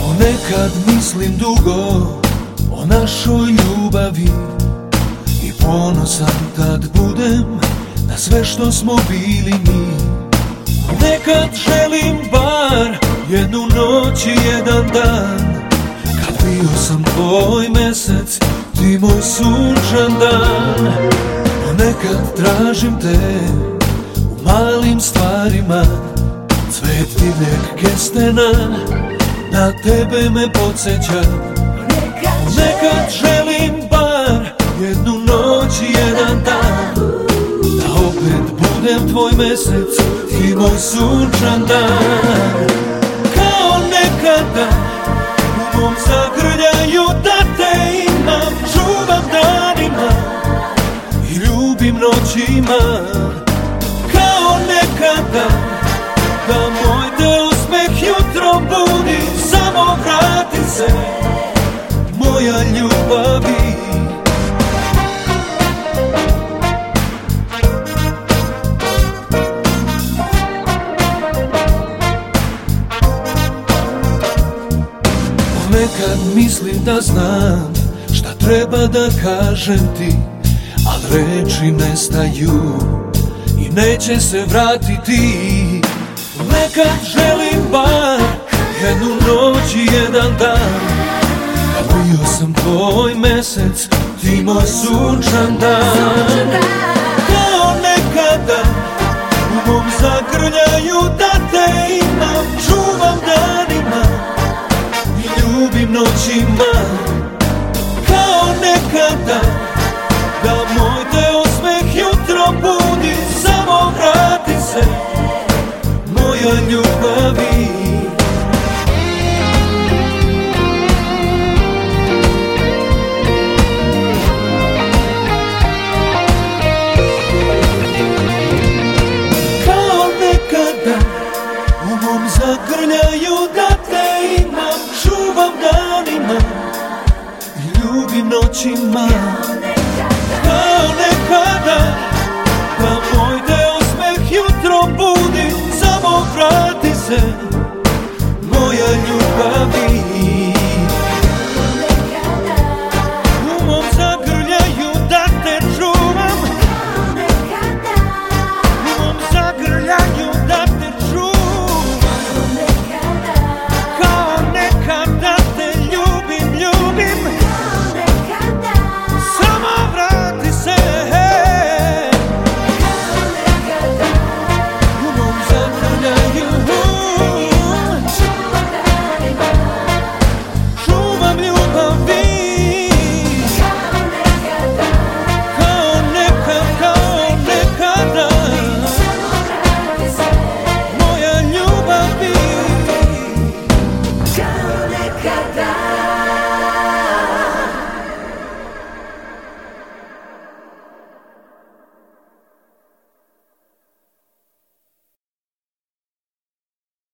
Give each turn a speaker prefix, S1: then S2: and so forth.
S1: Ponekad mislim dugo o našoj ljubavi I ponosan kad budem na sve što smo bili mi. Nekad želim bar jednu noć i jedan dan. Kad bio sam tvoj mesec, ti moj sunčan dan. Ponekad tražim te u malim stvarima. Cvet divljeg kestena na tebe me podsjeća. Nekad želim bar jednu noć i jedan dan Da opet budem tvoj mesec i moj sunčan dan. Kao nekada u mom zagrljaju da te imam Čuvam danima i ljubim noćima. Kao nekada da moj te osmeh jutro budi Samo vrati se. Moja ljubavi Ponekad mislim da znam šta treba da kažem ti Al reči nestaju i neće se vratiti. Nekad želim bar jednu noć i jedan dan Kad bio sam tvoj mesec, ti moj sunčan dan. Kao nekada u mom zagrljaju da te imam ljubim noćima danima i ljubim noćima.
S2: Kao nekada